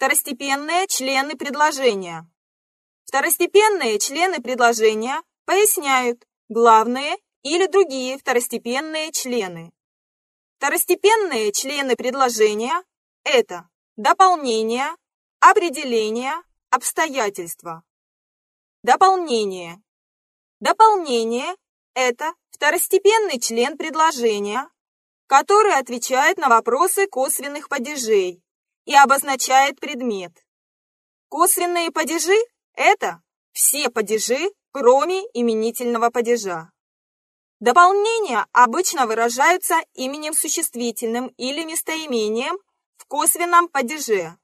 Второстепенные члены предложения. Второстепенные члены предложения поясняют главные или другие второстепенные члены. Второстепенные члены предложения – это дополнение, определение, обстоятельства. Дополнение. Дополнение – это второстепенный член предложения, который отвечает на вопросы косвенных падежей и обозначает предмет. Косвенные падежи – это все падежи, кроме именительного падежа. Дополнения обычно выражаются именем существительным или местоимением в косвенном падеже.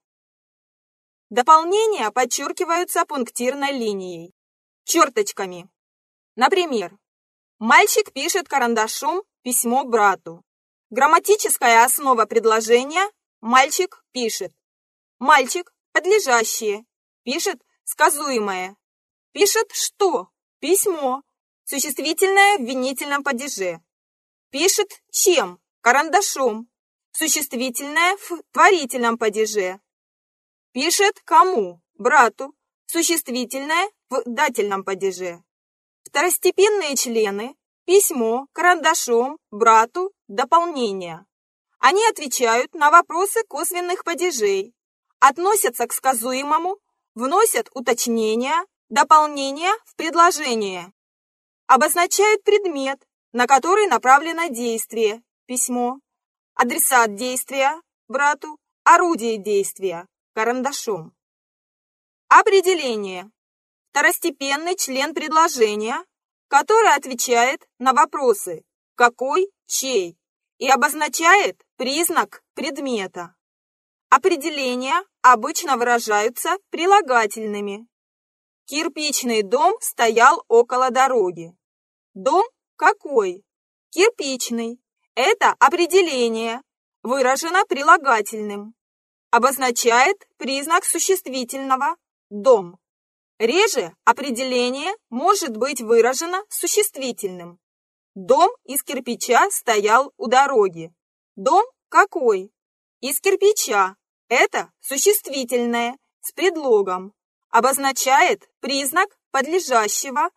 Дополнения подчеркиваются пунктирной линией, черточками. Например, мальчик пишет карандашом письмо брату. Грамматическая основа предложения «мальчик пишет». Мальчик – подлежащее, пишет сказуемое. Пишет что? Письмо. Существительное в винительном падеже. Пишет чем? Карандашом. Существительное в творительном падеже. Пишет кому? Брату. Существительное в дательном падеже. Второстепенные члены. Письмо, карандашом, брату, дополнение. Они отвечают на вопросы косвенных падежей, относятся к сказуемому, вносят уточнения, дополнения в предложение обозначают предмет, на который направлено действие, письмо, адресат действия, брату, орудие действия, карандашом. Определение. Второстепенный член предложения, который отвечает на вопросы «какой», «чей» и обозначает признак предмета. Определения обычно выражаются прилагательными. Кирпичный дом стоял около дороги. Дом какой? Кирпичный. Это определение выражено прилагательным. Обозначает признак существительного «дом». Реже определение может быть выражено существительным. Дом из кирпича стоял у дороги. Дом какой? Из кирпича. Это существительное с предлогом обозначает признак подлежащего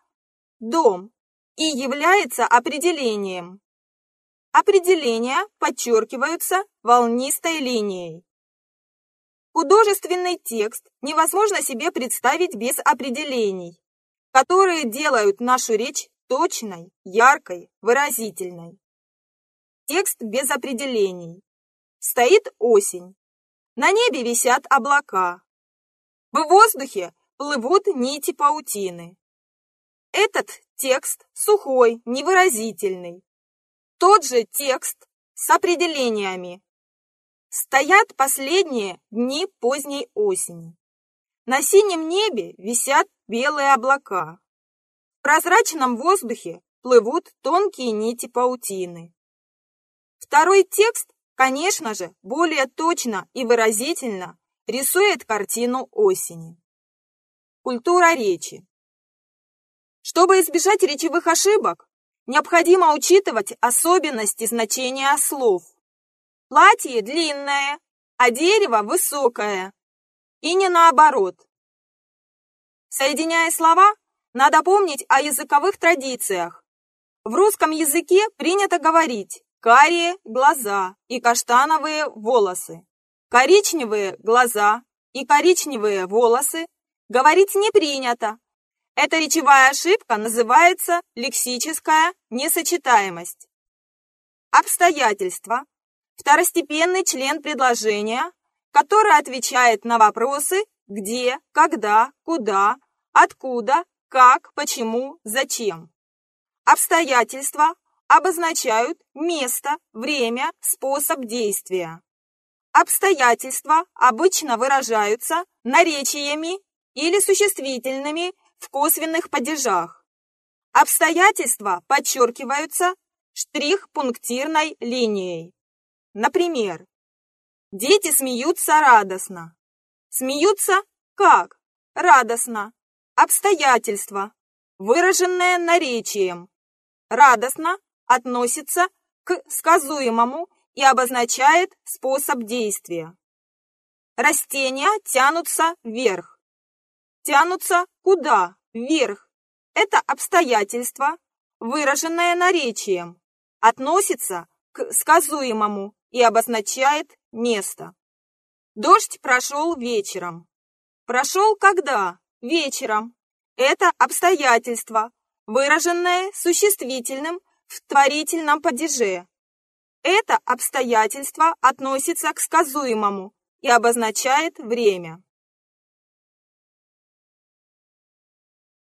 «дом» и является определением. Определения подчеркиваются волнистой линией. Художественный текст невозможно себе представить без определений, которые делают нашу речь точной, яркой, выразительной. Текст без определений. Стоит осень. На небе висят облака. В воздухе плывут нити паутины. Этот текст сухой, невыразительный. Тот же текст с определениями. Стоят последние дни поздней осени. На синем небе висят белые облака. В прозрачном воздухе плывут тонкие нити паутины. Второй текст, конечно же, более точно и выразительно рисует картину осени. Культура речи. Чтобы избежать речевых ошибок, необходимо учитывать особенности значения слов. Платье длинное, а дерево высокое. И не наоборот. Соединяя слова, надо помнить о языковых традициях. В русском языке принято говорить карие глаза и каштановые волосы коричневые глаза и коричневые волосы говорить не принято. Эта речевая ошибка называется лексическая несочетаемость. Обстоятельства. Второстепенный член предложения, который отвечает на вопросы где, когда, куда, откуда, как, почему, зачем. Обстоятельства обозначают место, время, способ действия. Обстоятельства обычно выражаются наречиями или существительными в косвенных падежах. Обстоятельства подчеркиваются штрих-пунктирной линией. Например, дети смеются радостно. Смеются как? Радостно. Обстоятельства, выраженное наречием. Радостно относится к сказуемому и обозначает способ действия. Растения тянутся вверх. Тянутся куда? Вверх. Это обстоятельство, выраженное наречием, относится к сказуемому и обозначает место. Дождь прошел вечером. Прошел когда? Вечером. Это обстоятельство, выраженное существительным в творительном падеже. Это обстоятельство относится к сказуемому и обозначает время.